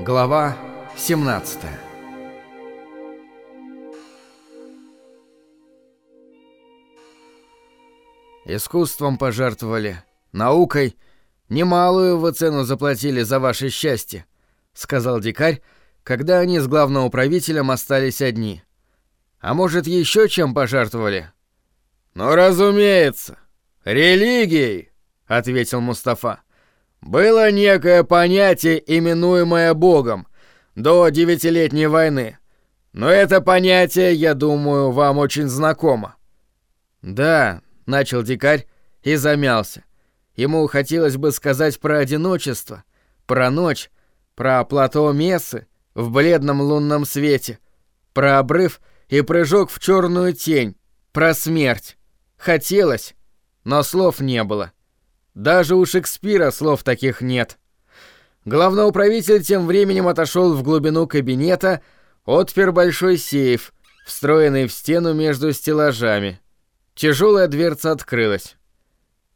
Глава 17 Искусством пожертвовали, наукой немалую вы цену заплатили за ваше счастье, сказал дикарь, когда они с главным управителем остались одни. А может, еще чем пожертвовали? Ну, разумеется, религией, ответил Мустафа. Было некое понятие, именуемое Богом, до девятилетней войны. Но это понятие, я думаю, вам очень знакомо. Да, начал дикарь и замялся. Ему хотелось бы сказать про одиночество, про ночь, про плато Мессы в бледном лунном свете, про обрыв и прыжок в черную тень, про смерть. Хотелось, но слов не было. Даже у Шекспира слов таких нет. Главный управитель тем временем отошел в глубину кабинета, отпер большой сейф, встроенный в стену между стеллажами. Тяжелая дверца открылась.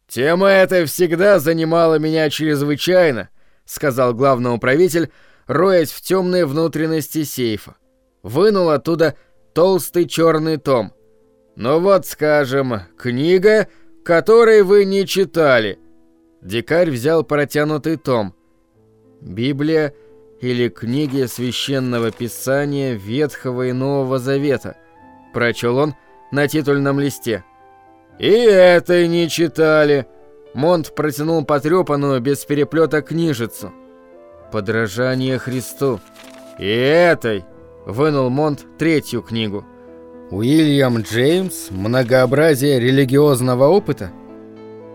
«Тема эта всегда занимала меня чрезвычайно», — сказал главный управитель, роясь в темные внутренности сейфа. Вынул оттуда толстый черный том. «Ну вот, скажем, книга, которой вы не читали». Дикарь взял протянутый том. Библия или книги священного писания Ветхого и Нового Завета. Прочел он на титульном листе. «И это не читали!» Монт протянул потрепанную без переплета книжицу. «Подражание Христу». «И этой!» — вынул Монт третью книгу. «Уильям Джеймс. Многообразие религиозного опыта?»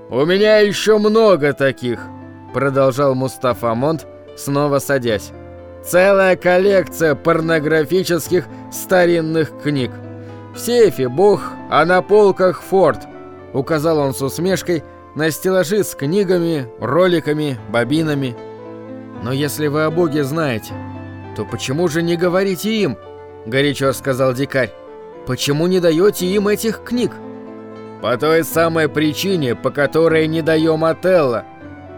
«У меня еще много таких», — продолжал Мустафа Монт, снова садясь. «Целая коллекция порнографических старинных книг. В сейфе Бог, а на полках Форд», — указал он с усмешкой на стеллажи с книгами, роликами, бобинами. «Но если вы о Боге знаете, то почему же не говорите им?» — горячо сказал дикарь. «Почему не даете им этих книг?» «По той самой причине, по которой не даем Отелло.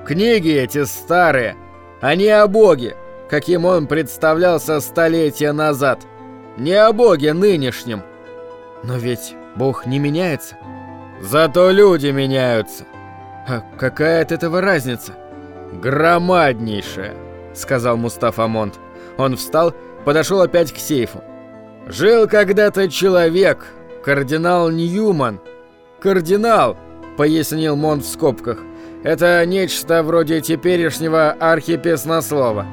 Книги эти старые, они о Боге, каким он представлялся столетия назад. Не о Боге нынешнем, но ведь Бог не меняется. Зато люди меняются. А какая от этого разница? Громаднейшая, сказал Мустафа Монт. Он встал, подошел опять к сейфу. Жил когда-то человек, кардинал Ньюман. Кардинал, пояснил Монт в скобках. Это нечто вроде теперешнего архипеснослова.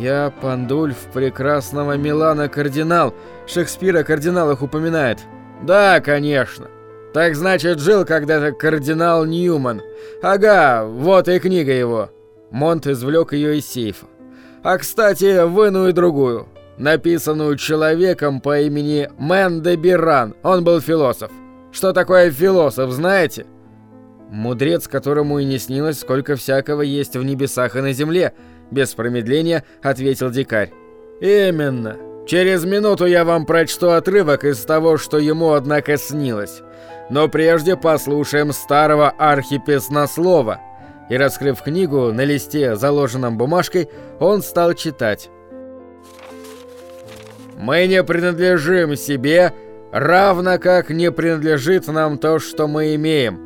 «Я Пандульф прекрасного Милана кардинал. Шекспира о кардиналах упоминает». «Да, конечно. Так значит, жил когда-то кардинал Ньюман. Ага, вот и книга его». Монд извлек ее из сейфа. «А, кстати, выну и другую. Написанную человеком по имени Мэн де Биран. Он был философ. Что такое философ, знаете?» «Мудрец, которому и не снилось, сколько всякого есть в небесах и на земле», без промедления ответил дикарь. Именно. Через минуту я вам прочту отрывок из того, что ему, однако, снилось. Но прежде послушаем старого архипеснослова. И, раскрыв книгу на листе, заложенном бумажкой, он стал читать. «Мы не принадлежим себе, равно как не принадлежит нам то, что мы имеем.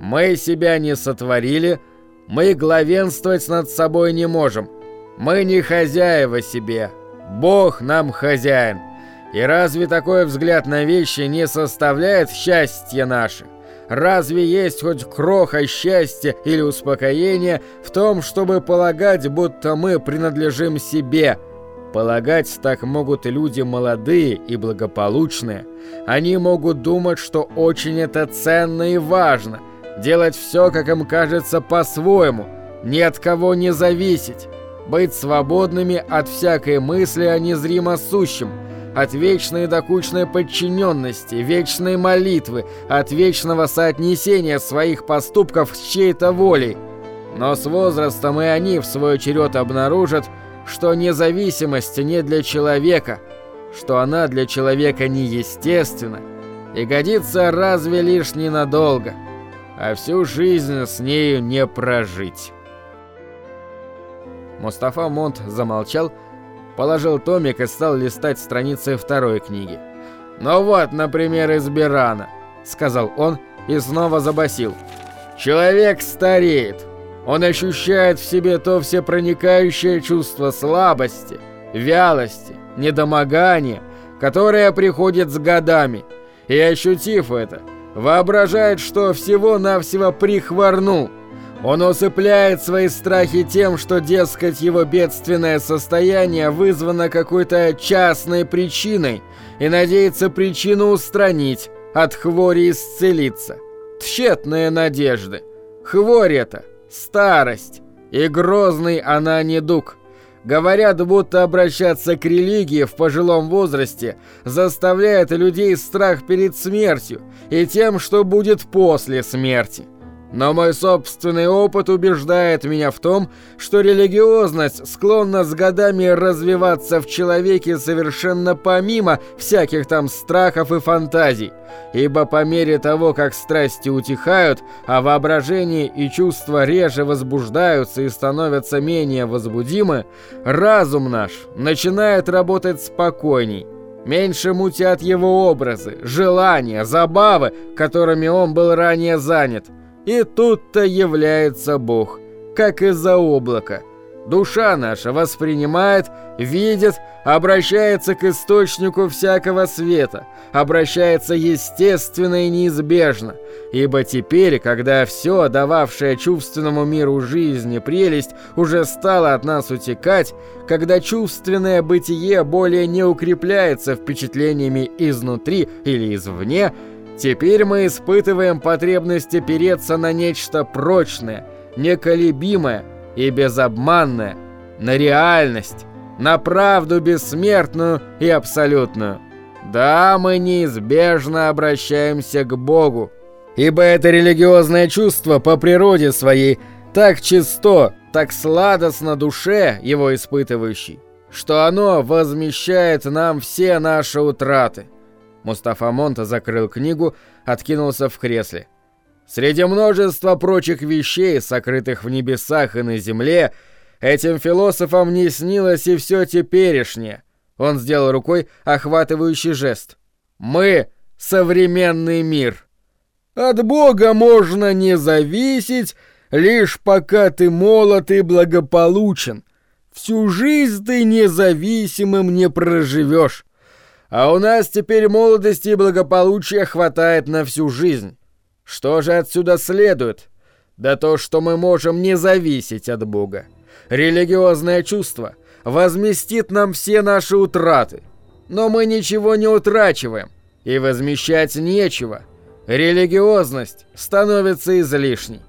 Мы себя не сотворили, — мы главенствовать над собой не можем. Мы не хозяева себе. Бог нам хозяин. И разве такой взгляд на вещи не составляет счастье наше? Разве есть хоть кроха счастья или успокоения в том, чтобы полагать, будто мы принадлежим себе? Полагать так могут люди молодые и благополучные. Они могут думать, что очень это ценно и важно – делать все, как им кажется, по-своему, ни от кого не зависеть, быть свободными от всякой мысли о незримо сущем, от вечной докучной подчиненности, вечной молитвы, от вечного соотнесения своих поступков с чьей-то волей. Но с возрастом и они в свой черед обнаружат, что независимость не для человека, что она для человека неестественна и годится разве лишь ненадолго. а всю жизнь с нею не прожить. Мустафа Монт замолчал, положил томик и стал листать страницы второй книги. «Ну вот, например, из Бирана», — сказал он и снова забасил. «Человек стареет. Он ощущает в себе то всепроникающее чувство слабости, вялости, недомогания, которое приходит с годами. И ощутив это, воображает, что всего-навсего прихворнул. Он усыпляет свои страхи тем, что, дескать, его бедственное состояние вызвано какой-то частной причиной, и надеется причину устранить, от хвори исцелиться. Тщетные надежды. Хворь это, старость, и грозный она недуг. Говорят, будто обращаться к религии в пожилом возрасте заставляет людей страх перед смертью и тем, что будет после смерти. Но мой собственный опыт убеждает меня в том, что религиозность склонна с годами развиваться в человеке совершенно помимо всяких там страхов и фантазий, ибо по мере того, как страсти утихают, а воображение и чувства реже возбуждаются и становятся менее возбудимы, разум наш начинает работать спокойней, Меньше мутят его образы, желания, забавы, которыми он был ранее занят – и тут-то является Бог, как из-за облака. Душа наша воспринимает, видит, обращается к источнику всякого света, обращается естественно и неизбежно, ибо теперь, когда все, дававшее чувственному миру жизни прелесть, уже стало от нас утекать, когда чувственное бытие более не укрепляется впечатлениями изнутри или извне, Теперь мы испытываем потребность опереться на нечто прочное, неколебимое и безобманное, на реальность, на правду бессмертную и абсолютную. Да, мы неизбежно обращаемся к Богу, ибо это религиозное чувство по природе своей так чисто, так сладостно душе его испытывающей, что оно возмещает нам все наши утраты. Мустафа Монта закрыл книгу, откинулся в кресле. Среди множества прочих вещей, сокрытых в небесах и на земле, этим философам не снилось и все теперешнее. Он сделал рукой охватывающий жест. «Мы — современный мир. От Бога можно не зависеть, лишь пока ты молод и благополучен. Всю жизнь ты независимым не проживешь. А у нас теперь молодости и благополучия хватает на всю жизнь. Что же отсюда следует? Да то, что мы можем не зависеть от Бога. Религиозное чувство возместит нам все наши утраты. Но мы ничего не утрачиваем, и возмещать нечего. Религиозность становится излишней.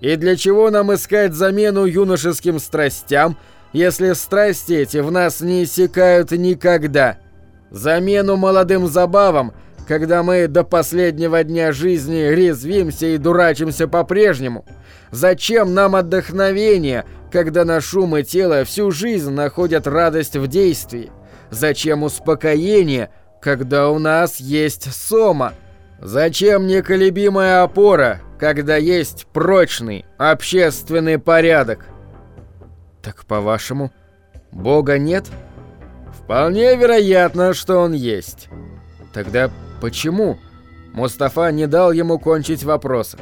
И для чего нам искать замену юношеским страстям, если страсти эти в нас не иссякают никогда?» Замену молодым забавам, когда мы до последнего дня жизни резвимся и дурачимся по-прежнему. Зачем нам отдохновение, когда наш ум и тело всю жизнь находят радость в действии? Зачем успокоение, когда у нас есть сома? Зачем неколебимая опора, когда есть прочный общественный порядок? Так по-вашему, Бога нет? — Вполне вероятно, что он есть. Тогда почему? Мустафа не дал ему кончить вопросом.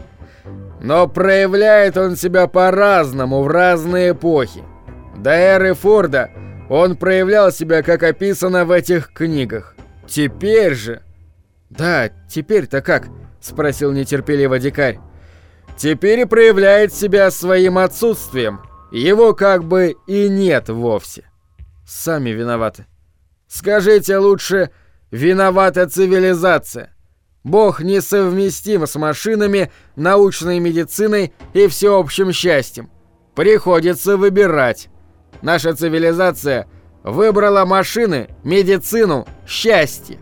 Но проявляет он себя по-разному в разные эпохи. До эры Форда он проявлял себя, как описано в этих книгах. Теперь же... Да, теперь-то как? Спросил нетерпеливо дикарь. Теперь и проявляет себя своим отсутствием. Его как бы и нет вовсе. Сами виноваты. Скажите лучше, виновата цивилизация. Бог несовместим с машинами, научной медициной и всеобщим счастьем. Приходится выбирать. Наша цивилизация выбрала машины, медицину, счастье.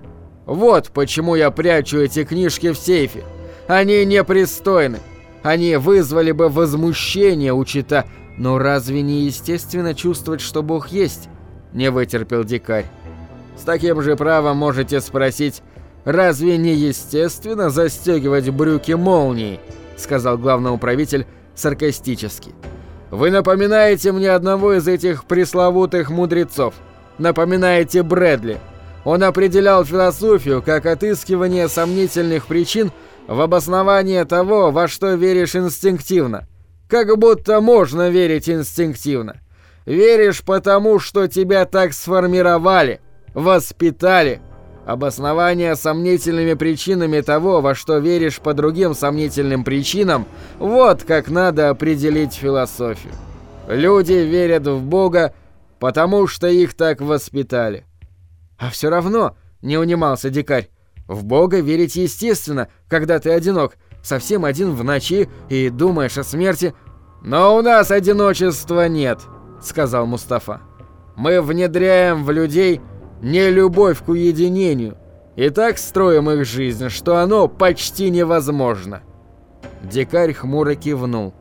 Вот почему я прячу эти книжки в сейфе. Они непристойны. Они вызвали бы возмущение у чита. Но разве не естественно чувствовать, что Бог есть? Не вытерпел дикарь. С таким же правом можете спросить, разве не естественно застегивать брюки молнией? — сказал главный управитель саркастически. «Вы напоминаете мне одного из этих пресловутых мудрецов. Напоминаете Брэдли. Он определял философию как отыскивание сомнительных причин в обоснование того, во что веришь инстинктивно. Как будто можно верить инстинктивно. Веришь потому, что тебя так сформировали, воспитали. Обоснование сомнительными причинами того, во что веришь по другим сомнительным причинам, вот как надо определить философию. Люди верят в Бога, потому что их так воспитали. А все равно, не унимался дикарь, в Бога верить естественно, когда ты одинок, совсем один в ночи и думаешь о смерти. Но у нас одиночества нет, сказал Мустафа. Мы внедряем в людей не любовь к уединению, и так строим их жизнь, что оно почти невозможно. Дикарь хмуро кивнул.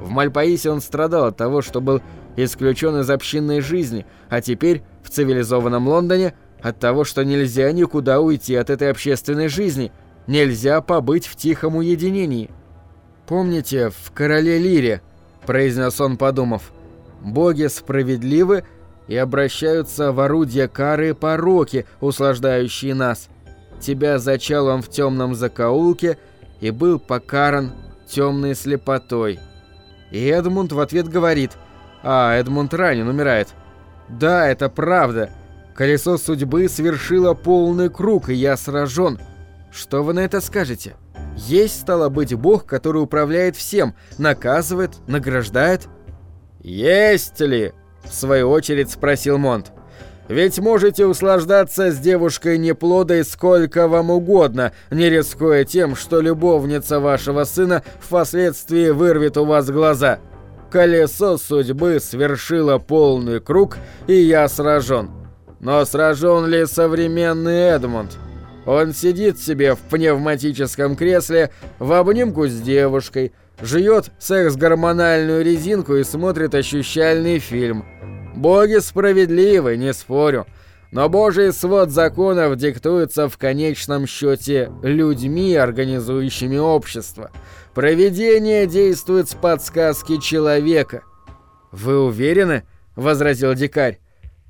В Мальпаисе он страдал от того, что был исключен из общинной жизни, а теперь в цивилизованном Лондоне от того, что нельзя никуда уйти от этой общественной жизни, нельзя побыть в тихом уединении. «Помните, в «Короле Лире», — произнес он, подумав, — «боги справедливы и обращаются в орудие кары пороки, услаждающие нас. Тебя зачал он в темном закоулке и был покаран темной слепотой». И Эдмунд в ответ говорит, «А, Эдмунд ранен, умирает». «Да, это правда». Колесо судьбы свершило полный круг, и я сражен. Что вы на это скажете? Есть, стало быть, Бог, который управляет всем, наказывает, награждает? Есть ли? В свою очередь спросил Монт. Ведь можете услаждаться с девушкой неплодой сколько вам угодно, не рискуя тем, что любовница вашего сына впоследствии вырвет у вас глаза. Колесо судьбы свершило полный круг, и я сражен. Но сражен ли современный Эдмунд? Он сидит себе в пневматическом кресле в обнимку с девушкой, жует секс-гормональную резинку и смотрит ощущальный фильм. Боги справедливы, не спорю. Но божий свод законов диктуется в конечном счете людьми, организующими общество. Провидение действует с подсказки человека. «Вы уверены?» — возразил дикарь.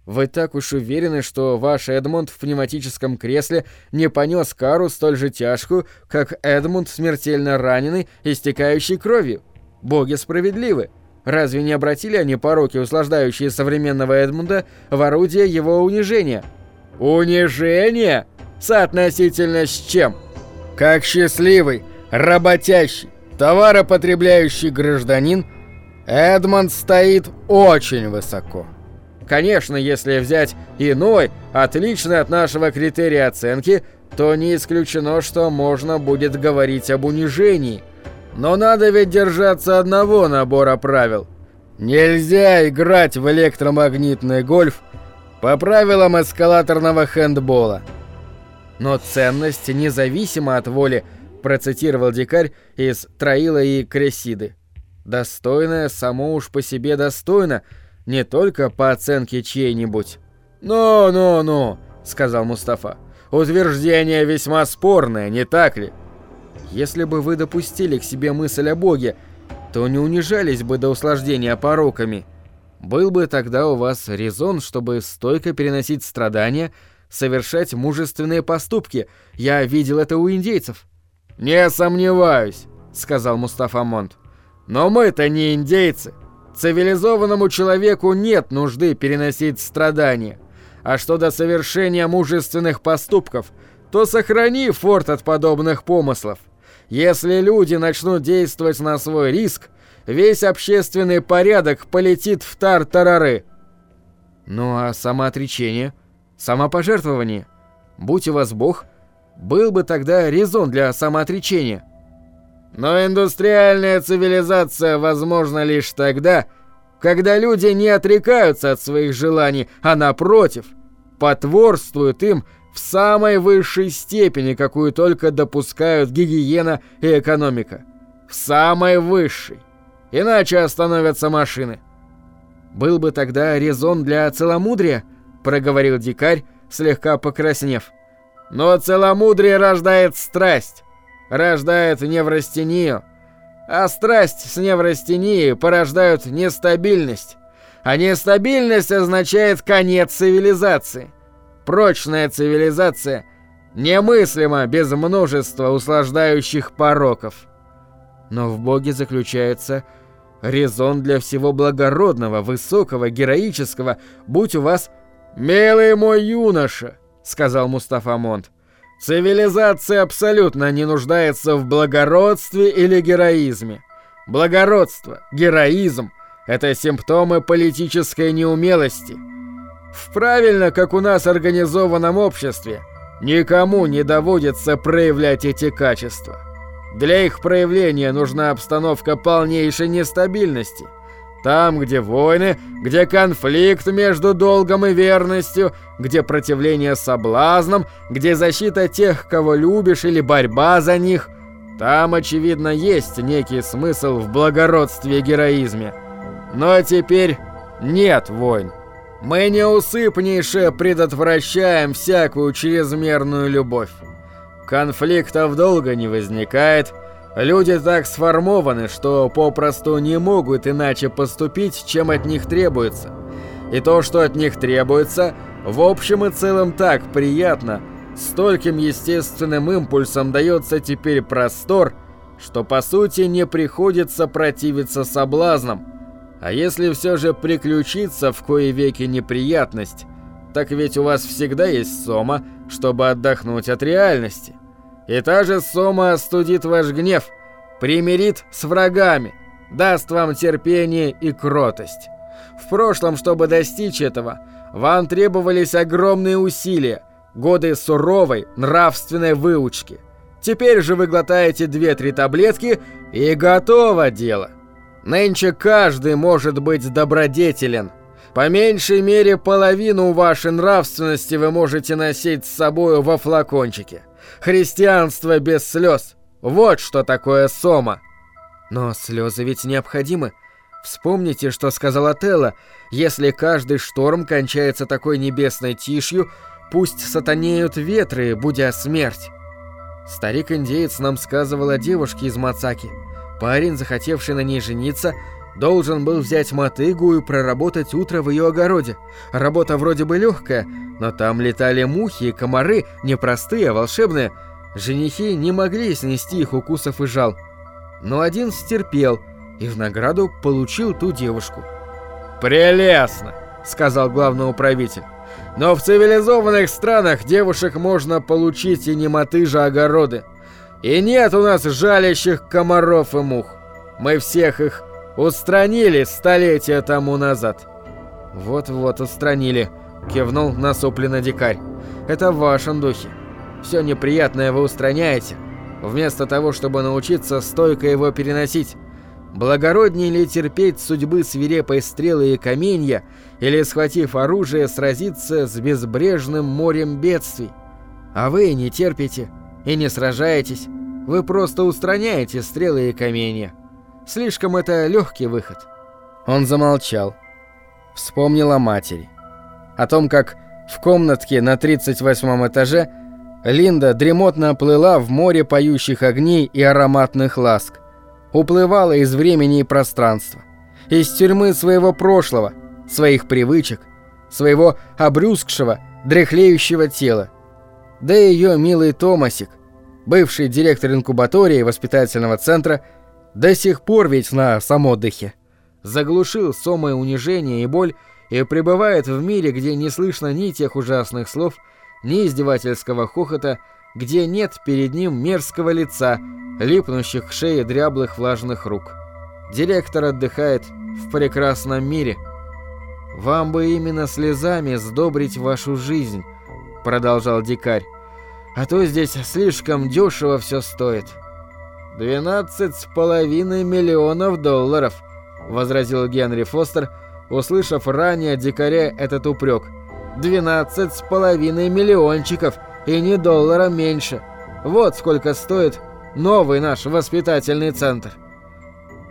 Вы так уж уверены, что ваш Эдмунд в пневматическом кресле не понес кару столь же тяжкую, как Эдмунд смертельно раненый, истекающий кровью? Боги справедливы. Разве не обратили они пороки, услаждающие современного Эдмунда, в орудие его унижения? Унижение? Соотносительно с чем? Как счастливый, работящий, товаропотребляющий гражданин, Эдмунд стоит очень высоко. Конечно, если взять иной, отличный от нашего критерия оценки, то не исключено, что можно будет говорить об унижении. Но надо ведь держаться одного набора правил. Нельзя играть в электромагнитный гольф по правилам эскалаторного хендбола. Но ценность независима от воли, процитировал дикарь из Троила и Кресиды. Достойное само уж по себе достойно – не только по оценке чьей-нибудь. «Ну-ну-ну», — сказал Мустафа, — «утверждение весьма спорное, не так ли?» «Если бы вы допустили к себе мысль о Боге, то не унижались бы до услаждения пороками. Был бы тогда у вас резон, чтобы стойко переносить страдания, совершать мужественные поступки. Я видел это у индейцев». «Не сомневаюсь», — сказал Мустафа Монт. «Но мы-то не индейцы». Цивилизованному человеку нет нужды переносить страдания. А что до совершения мужественных поступков, то сохрани форт от подобных помыслов. Если люди начнут действовать на свой риск, весь общественный порядок полетит в тар-тарары. Ну а самоотречение, самопожертвование, будь у вас Бог, был бы тогда резон для самоотречения – но индустриальная цивилизация возможна лишь тогда, когда люди не отрекаются от своих желаний, а напротив, потворствуют им в самой высшей степени, какую только допускают гигиена и экономика. В самой высшей. Иначе остановятся машины. «Был бы тогда резон для целомудрия», — проговорил дикарь, слегка покраснев. «Но целомудрие рождает страсть рождает неврастению. А страсть с неврастенией порождают нестабильность. А нестабильность означает конец цивилизации. Прочная цивилизация немыслима без множества услаждающих пороков. Но в Боге заключается резон для всего благородного, высокого, героического, будь у вас «Милый мой юноша», — сказал Мустафа Монт, — «цивилизация абсолютно не нуждается в благородстве или героизме. Благородство, героизм — это симптомы политической неумелости. В правильно, как у нас организованном обществе, никому не доводится проявлять эти качества. Для их проявления нужна обстановка полнейшей нестабильности. Там, где войны, где конфликт между долгом и верностью, где противление соблазнам, где защита тех, кого любишь, или борьба за них, там, очевидно, есть некий смысл в благородстве и героизме. Но теперь нет войн. Мы неусыпнейше предотвращаем всякую чрезмерную любовь. Конфликтов долго не возникает. Люди так сформованы, что попросту не могут иначе поступить, чем от них требуется. И то, что от них требуется, в общем и целом так приятно, стольким естественным импульсом дается теперь простор, что по сути не приходится противиться соблазнам. А если все же приключится в кое веки неприятность, так ведь у вас всегда есть сома, чтобы отдохнуть от реальности. И та же сома остудит ваш гнев, примирит с врагами, даст вам терпение и кротость. В прошлом, чтобы достичь этого, вам требовались огромные усилия, годы суровой, нравственной выучки. Теперь же вы глотаете две-три таблетки и готово дело. Нынче каждый может быть добродетелен – по меньшей мере половину вашей нравственности вы можете носить с собою во флакончике. Христианство без слез. Вот что такое сома. Но слезы ведь необходимы. Вспомните, что сказал Телла. Если каждый шторм кончается такой небесной тишью, пусть сатанеют ветры, будя смерть. Старик-индеец нам сказывал о девушке из Мацаки. Парень, захотевший на ней жениться, Должен был взять мотыгу и проработать утро в ее огороде. Работа вроде бы легкая, но там летали мухи и комары, не простые, а волшебные. Женихи не могли снести их укусов и жал. Но один стерпел и в награду получил ту девушку. «Прелестно!» — сказал главный управитель. «Но в цивилизованных странах девушек можно получить и не мотыжа огороды. И нет у нас жалящих комаров и мух. Мы всех их Устранили столетия тому назад. Вот-вот устранили, кивнул насупленно дикарь. Это в вашем духе. Все неприятное вы устраняете, вместо того, чтобы научиться стойко его переносить. Благороднее ли терпеть судьбы свирепой стрелы и каменья, или, схватив оружие, сразиться с безбрежным морем бедствий? А вы не терпите и не сражаетесь, вы просто устраняете стрелы и каменья. Слишком это легкий выход. Он замолчал. Вспомнил о матери. О том, как в комнатке на 38 этаже Линда дремотно плыла в море поющих огней и ароматных ласк. Уплывала из времени и пространства. Из тюрьмы своего прошлого, своих привычек, своего обрюзгшего, дряхлеющего тела. Да и ее милый Томасик, бывший директор инкубатории воспитательного центра, до сих пор ведь на самодыхе. Заглушил сомое унижение и боль и пребывает в мире, где не слышно ни тех ужасных слов, ни издевательского хохота, где нет перед ним мерзкого лица, липнущих к шее дряблых влажных рук. Директор отдыхает в прекрасном мире. «Вам бы именно слезами сдобрить вашу жизнь», — продолжал дикарь. «А то здесь слишком дешево все стоит». «Двенадцать с половиной миллионов долларов», — возразил Генри Фостер, услышав ранее дикаря этот упрек. «Двенадцать с половиной миллиончиков, и не доллара меньше. Вот сколько стоит новый наш воспитательный центр».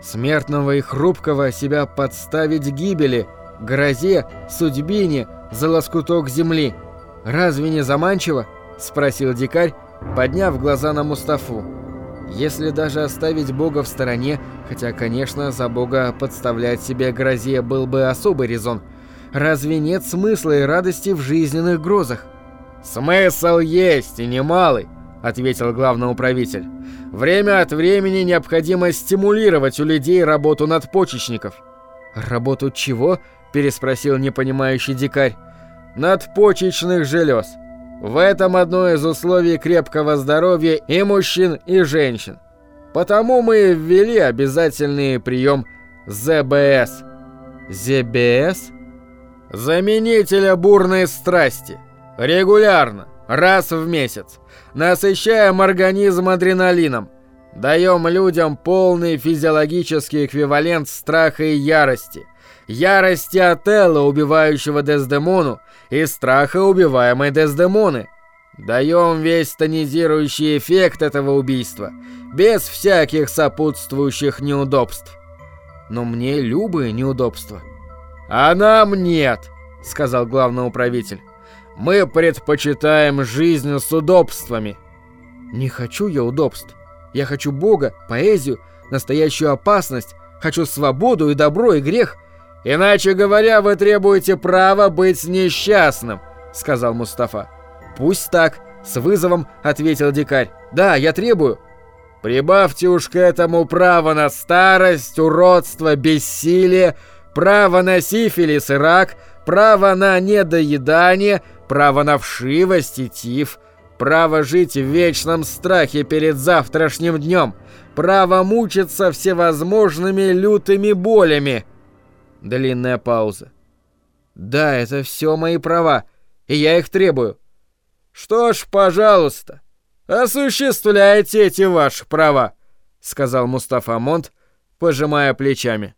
Смертного и хрупкого себя подставить гибели, грозе, судьбине, за лоскуток земли. Разве не заманчиво? Спросил дикарь, подняв глаза на Мустафу. Если даже оставить Бога в стороне, хотя, конечно, за Бога подставлять себе грозе был бы особый резон, разве нет смысла и радости в жизненных грозах? «Смысл есть, и немалый», — ответил главный управитель. «Время от времени необходимо стимулировать у людей работу надпочечников». «Работу чего?» — переспросил непонимающий дикарь. «Надпочечных желез. В этом одно из условий крепкого здоровья и мужчин, и женщин. Потому мы ввели обязательный прием ЗБС». «ЗБС?» «Заменителя бурной страсти». Регулярно, раз в месяц. Насыщаем организм адреналином. Даем людям полный физиологический эквивалент страха и ярости. Ярости Отелла, убивающего Дездемону, и страха убиваемой Дездемоны. Даем весь тонизирующий эффект этого убийства, без всяких сопутствующих неудобств. Но мне любые неудобства. А нам нет, сказал главный управитель. Мы предпочитаем жизнь с удобствами. Не хочу я удобств. Я хочу Бога, поэзию, настоящую опасность. Хочу свободу и добро, и грех. Иначе говоря, вы требуете права быть несчастным, сказал Мустафа. Пусть так, с вызовом ответил дикарь. Да, я требую. Прибавьте уж к этому право на старость, уродство, бессилие, право на сифилис и рак, право на недоедание, право на вшивость и тиф, право жить в вечном страхе перед завтрашним днем, право мучиться всевозможными лютыми болями. Длинная пауза. Да, это все мои права, и я их требую. Что ж, пожалуйста, осуществляйте эти ваши права, сказал Мустафа Монт, пожимая плечами.